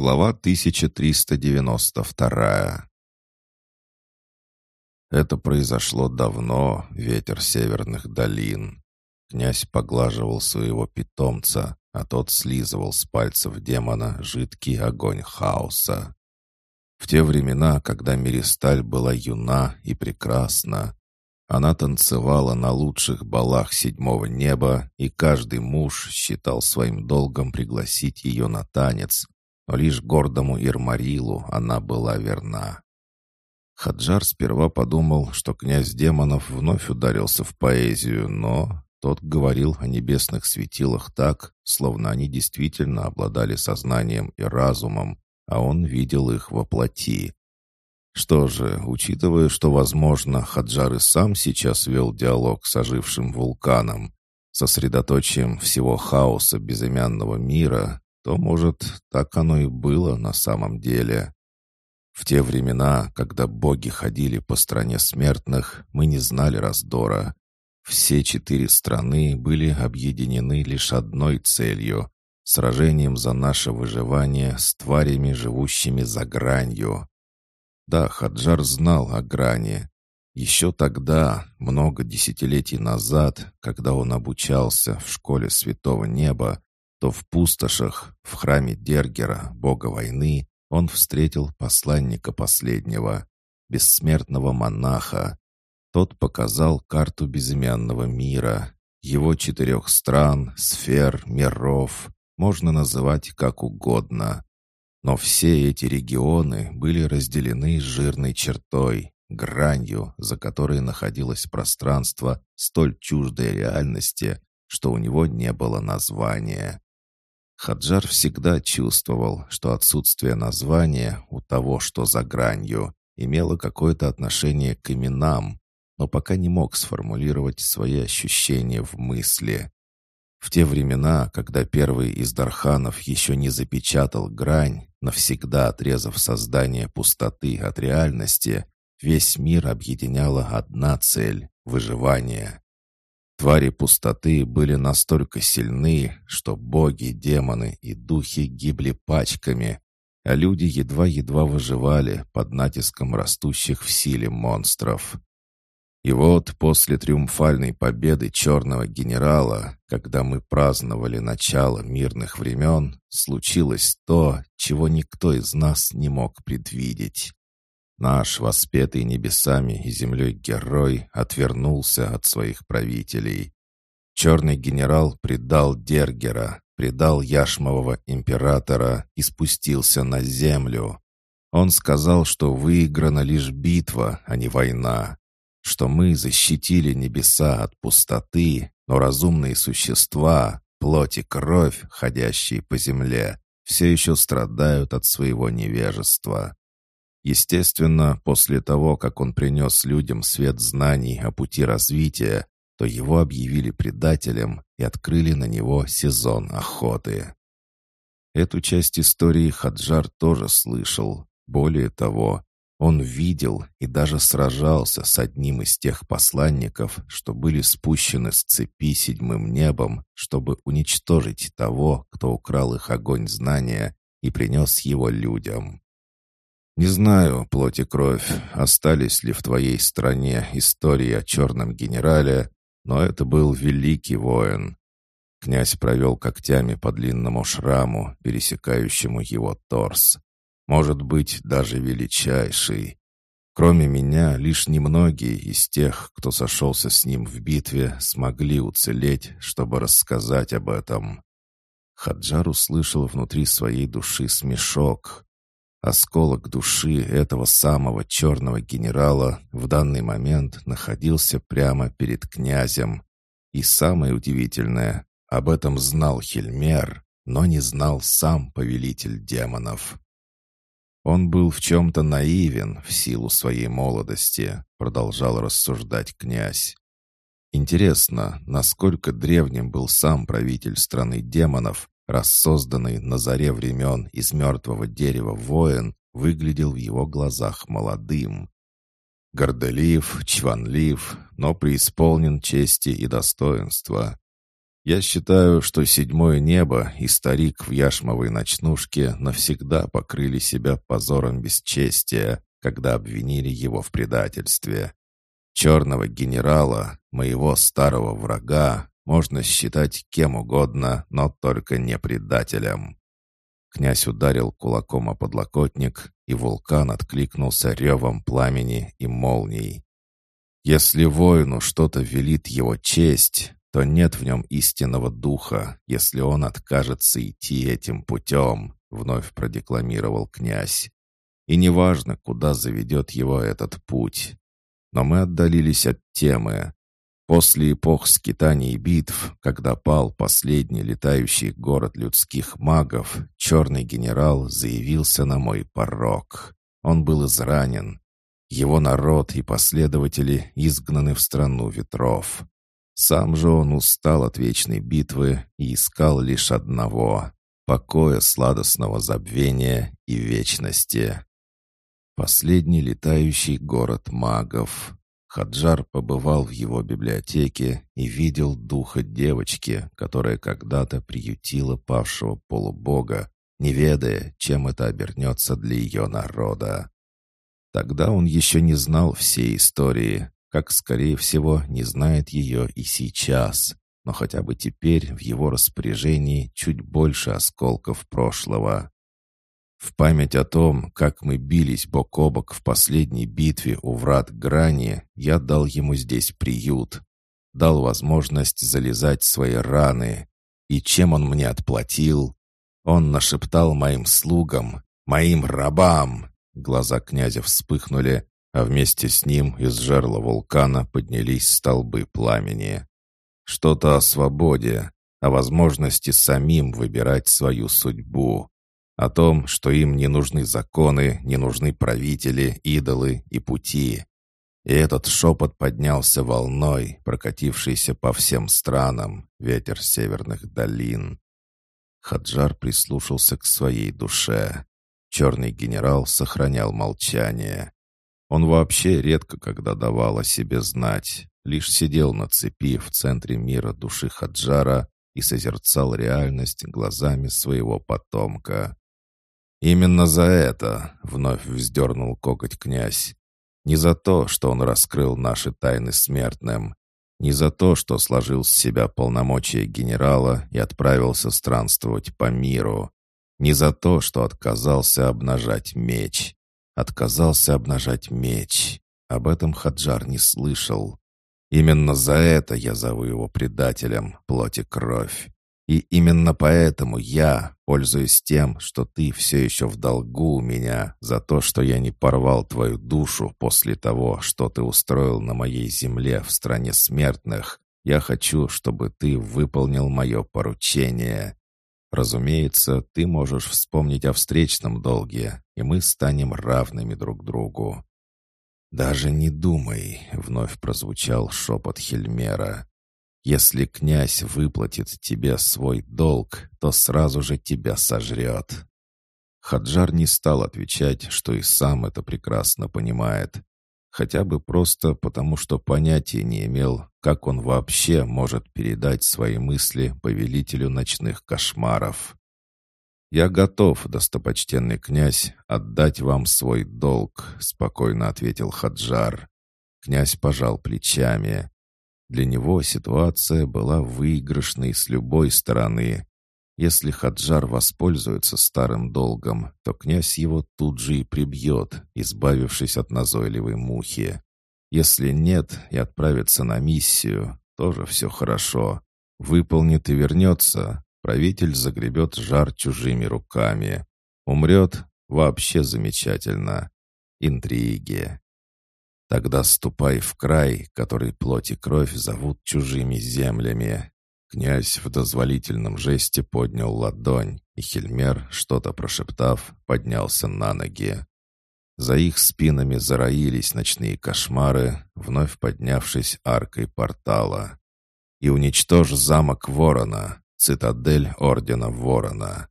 Глава 1392 Это произошло давно, ветер северных долин. Князь поглаживал своего питомца, а тот слизывал с пальцев демона жидкий огонь хаоса. В те времена, когда Миристаль была юна и прекрасна, она танцевала на лучших балах седьмого неба, и каждый муж считал своим долгом пригласить ее на танец, лишь гордому Ирмарилу она была верна. Хаджар сперва подумал, что князь демонов вновь ударился в поэзию, но тот говорил о небесных светилах так, словно они действительно обладали сознанием и разумом, а он видел их во плоти. Что же, учитывая, что, возможно, Хаджар и сам сейчас вел диалог с ожившим вулканом, сосредоточием всего хаоса безымянного мира, то, может, так оно и было на самом деле. В те времена, когда боги ходили по стране смертных, мы не знали раздора. Все четыре страны были объединены лишь одной целью — сражением за наше выживание с тварями, живущими за гранью. Да, Хаджар знал о грани. Еще тогда, много десятилетий назад, когда он обучался в школе Святого Неба, то в пустошах, в храме Дергера, бога войны, он встретил посланника последнего, бессмертного монаха. Тот показал карту безымянного мира, его четырех стран, сфер, миров, можно называть как угодно. Но все эти регионы были разделены жирной чертой, гранью, за которой находилось пространство столь чуждой реальности, что у него не было названия. Хаджар всегда чувствовал, что отсутствие названия у того, что за гранью, имело какое-то отношение к именам, но пока не мог сформулировать свои ощущения в мысли. В те времена, когда первый из Дарханов еще не запечатал грань, навсегда отрезав создание пустоты от реальности, весь мир объединяла одна цель — выживание. Твари пустоты были настолько сильны, что боги, демоны и духи гибли пачками, а люди едва-едва выживали под натиском растущих в силе монстров. И вот после триумфальной победы черного генерала, когда мы праздновали начало мирных времен, случилось то, чего никто из нас не мог предвидеть. Наш воспетый небесами и землей герой отвернулся от своих правителей. Черный генерал предал Дергера, предал Яшмового императора и спустился на землю. Он сказал, что выиграна лишь битва, а не война что мы защитили небеса от пустоты, но разумные существа, плоть и кровь, ходящие по земле, все еще страдают от своего невежества. Естественно, после того, как он принес людям свет знаний о пути развития, то его объявили предателем и открыли на него сезон охоты. Эту часть истории Хаджар тоже слышал. Более того, он видел и даже сражался с одним из тех посланников, что были спущены с цепи седьмым небом, чтобы уничтожить того, кто украл их огонь знания и принес его людям. Не знаю, плоть и кровь, остались ли в твоей стране истории о черном генерале, но это был великий воин. Князь провел когтями по длинному шраму, пересекающему его торс может быть, даже величайший. Кроме меня, лишь немногие из тех, кто сошелся с ним в битве, смогли уцелеть, чтобы рассказать об этом. Хаджар услышал внутри своей души смешок. Осколок души этого самого черного генерала в данный момент находился прямо перед князем. И самое удивительное, об этом знал Хельмер, но не знал сам повелитель демонов. Он был в чем-то наивен в силу своей молодости, продолжал рассуждать князь. Интересно, насколько древним был сам правитель страны демонов, раз созданный на заре времен из мертвого дерева воин выглядел в его глазах молодым. Горделив, чванлив, но преисполнен чести и достоинства. Я считаю, что седьмое небо и старик в яшмовой ночнушке навсегда покрыли себя позором бесчестия, когда обвинили его в предательстве. Черного генерала, моего старого врага, можно считать кем угодно, но только не предателем. Князь ударил кулаком о подлокотник, и вулкан откликнулся ревом пламени и молний. Если воину что-то велит его честь, то нет в нем истинного духа, если он откажется идти этим путем», — вновь продекламировал князь. «И неважно, куда заведет его этот путь. Но мы отдалились от темы. После эпох скитаний и битв, когда пал последний летающий город людских магов, черный генерал заявился на мой порог. Он был изранен. Его народ и последователи изгнаны в страну ветров. Сам же он устал от вечной битвы и искал лишь одного — покоя сладостного забвения и вечности. Последний летающий город магов. Хаджар побывал в его библиотеке и видел духа девочки, которая когда-то приютила павшего полубога, не ведая, чем это обернется для ее народа. Тогда он еще не знал всей истории, как, скорее всего, не знает ее и сейчас, но хотя бы теперь в его распоряжении чуть больше осколков прошлого. В память о том, как мы бились бок о бок в последней битве у врат Грани, я дал ему здесь приют, дал возможность залезать свои раны. И чем он мне отплатил? Он нашептал моим слугам, моим рабам. Глаза князя вспыхнули, а вместе с ним из жерла вулкана поднялись столбы пламени. Что-то о свободе, о возможности самим выбирать свою судьбу, о том, что им не нужны законы, не нужны правители, идолы и пути. И этот шепот поднялся волной, прокатившейся по всем странам, ветер северных долин. Хаджар прислушался к своей душе. Черный генерал сохранял молчание. Он вообще редко когда давал о себе знать, лишь сидел на цепи в центре мира души Хаджара и созерцал реальность глазами своего потомка. «Именно за это», — вновь вздернул кокоть князь, «не за то, что он раскрыл наши тайны смертным, не за то, что сложил с себя полномочия генерала и отправился странствовать по миру, не за то, что отказался обнажать меч, отказался обнажать меч. Об этом Хаджар не слышал. Именно за это я зову его предателем, плоти кровь. И именно поэтому я, пользуясь тем, что ты все еще в долгу у меня за то, что я не порвал твою душу после того, что ты устроил на моей земле в стране смертных, я хочу, чтобы ты выполнил мое поручение. Разумеется, ты можешь вспомнить о встречном долге, и мы станем равными друг другу». «Даже не думай», — вновь прозвучал шепот Хельмера. «Если князь выплатит тебе свой долг, то сразу же тебя сожрет». Хаджар не стал отвечать, что и сам это прекрасно понимает. Хотя бы просто потому, что понятия не имел, как он вообще может передать свои мысли повелителю ночных кошмаров. «Я готов, достопочтенный князь, отдать вам свой долг», — спокойно ответил Хаджар. Князь пожал плечами. Для него ситуация была выигрышной с любой стороны. Если Хаджар воспользуется старым долгом, то князь его тут же и прибьет, избавившись от назойливой мухи. Если нет и отправится на миссию, тоже все хорошо. Выполнит и вернется, правитель загребет жар чужими руками. Умрет — вообще замечательно. Интриги. Тогда ступай в край, который плоть и кровь зовут чужими землями. Князь в дозволительном жесте поднял ладонь, и Хельмер, что-то прошептав, поднялся на ноги. За их спинами зароились ночные кошмары, вновь поднявшись аркой портала. «И уничтожь замок Ворона, цитадель Ордена Ворона,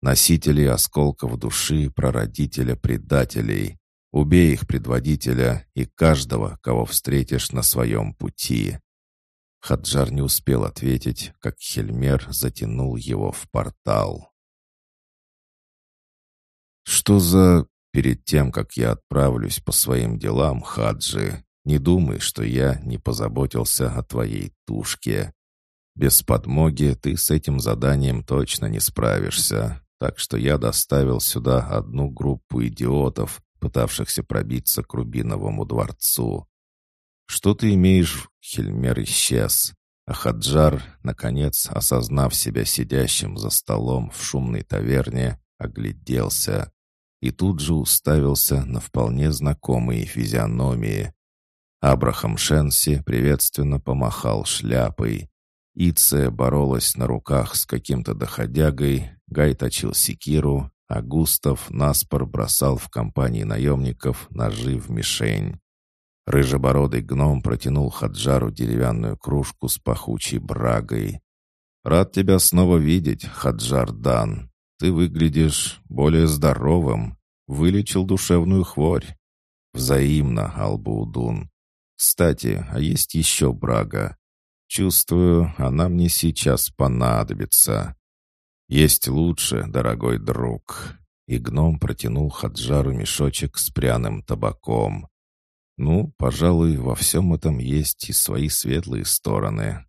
носителей осколков души прародителя предателей. Убей их предводителя и каждого, кого встретишь на своем пути». Хаджар не успел ответить, как Хельмер затянул его в портал. «Что за...» «Перед тем, как я отправлюсь по своим делам, Хаджи, не думай, что я не позаботился о твоей тушке. Без подмоги ты с этим заданием точно не справишься, так что я доставил сюда одну группу идиотов, пытавшихся пробиться к Рубиновому дворцу. Что ты имеешь? Хельмер исчез. А Хаджар, наконец, осознав себя сидящим за столом в шумной таверне, огляделся и тут же уставился на вполне знакомые физиономии. Абрахам Шенси приветственно помахал шляпой. Иция боролась на руках с каким-то доходягой, Гай точил секиру, а Густав наспор бросал в компании наемников ножи в мишень. Рыжебородый гном протянул Хаджару деревянную кружку с пахучей брагой. «Рад тебя снова видеть, Хаджар Дан. Ты выглядишь более здоровым. Вылечил душевную хворь». «Взаимно, Албаудун. Кстати, а есть еще брага. Чувствую, она мне сейчас понадобится. Есть лучше, дорогой друг». И гном протянул Хаджару мешочек с пряным табаком. Ну, пожалуй, во всем этом есть и свои светлые стороны.